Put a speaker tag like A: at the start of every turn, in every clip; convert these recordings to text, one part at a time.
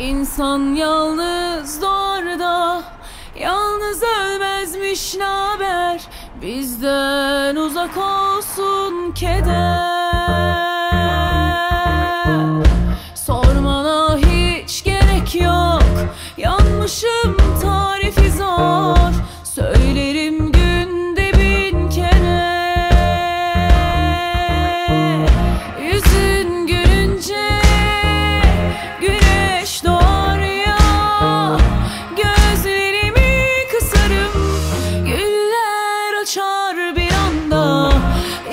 A: İnsan yalnız doğar Yalnız ölmezmiş naber? Bizden uzak olsun keder.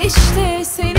A: İşte seni